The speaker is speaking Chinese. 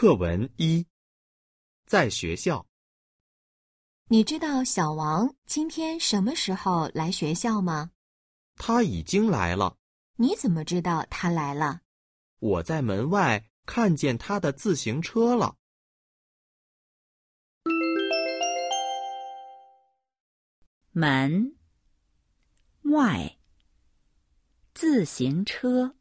课文一在学校。你知道小王今天什么时候来学校吗？他已经来了。你怎么知道他来了？我在门外看见他的自行车了。门外自行车。